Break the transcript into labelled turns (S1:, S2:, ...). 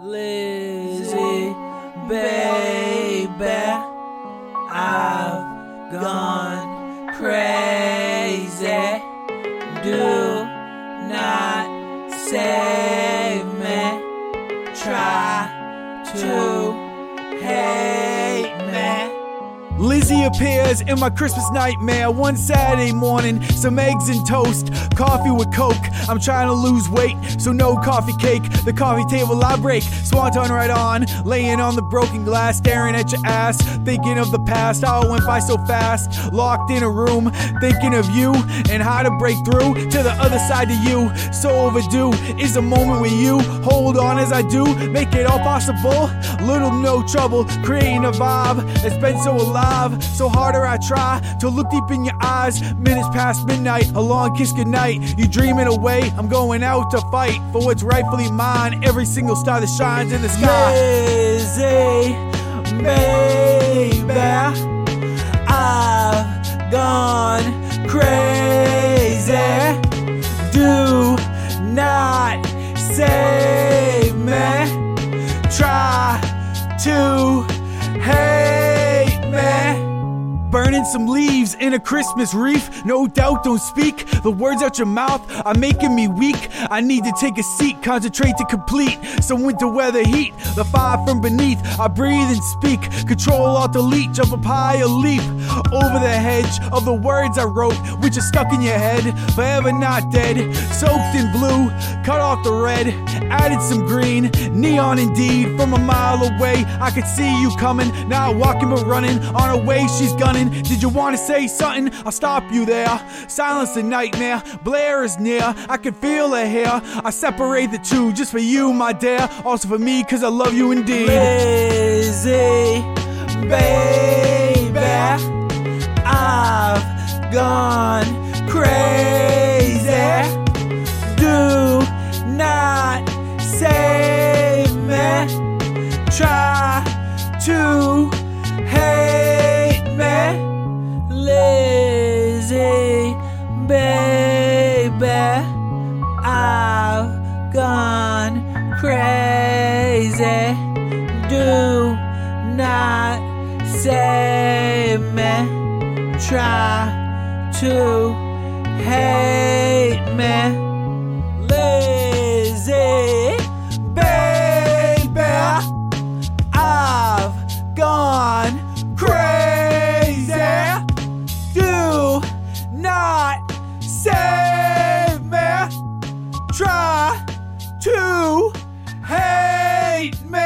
S1: Lizzie, baby, I've gone crazy. Do not save me. Try to
S2: Lizzie appears in my Christmas nightmare one Saturday morning. Some eggs and toast, coffee with Coke. I'm trying to lose weight, so no coffee cake. The coffee table I break, swanton right on. Laying on the broken glass, staring at your ass. Thinking of the past, how it went by so fast. Locked in a room, thinking of you and how to break through to the other side of you. So overdue is a moment with you. Hold on as I do, make it all possible. Little no trouble, creating a vibe that's been so alive. So harder I try to look deep in your eyes. Minutes past midnight, a long kiss goodnight. You dreaming away, I'm going out to fight for what's rightfully mine. Every single star that shines in the sky.
S1: Lizzie, baby, I've gone crazy. Do not save me. Try to
S2: Some leaves in a Christmas wreath. No doubt, don't speak. The words out your mouth are making me weak. I need to take a seat, concentrate to complete some winter weather heat. The fire from beneath, I breathe and speak. Control, alt, delete, jump up high a leap over the hedge of the words I wrote, which are stuck in your head, forever not dead. Soaked in blue, cut off the red, added some green, neon indeed. From a mile away, I could see you coming. Not walking but running, on her way she's gunning. Did you want to say something? I'll stop you there. Silence a nightmare, Blair is near. I can feel her here. I separate the two just for you, my dear. Also for me, cause I love you indeed.
S1: Lizzie, baby, I've gone crazy. Do not say me. Try to hate. Beats me!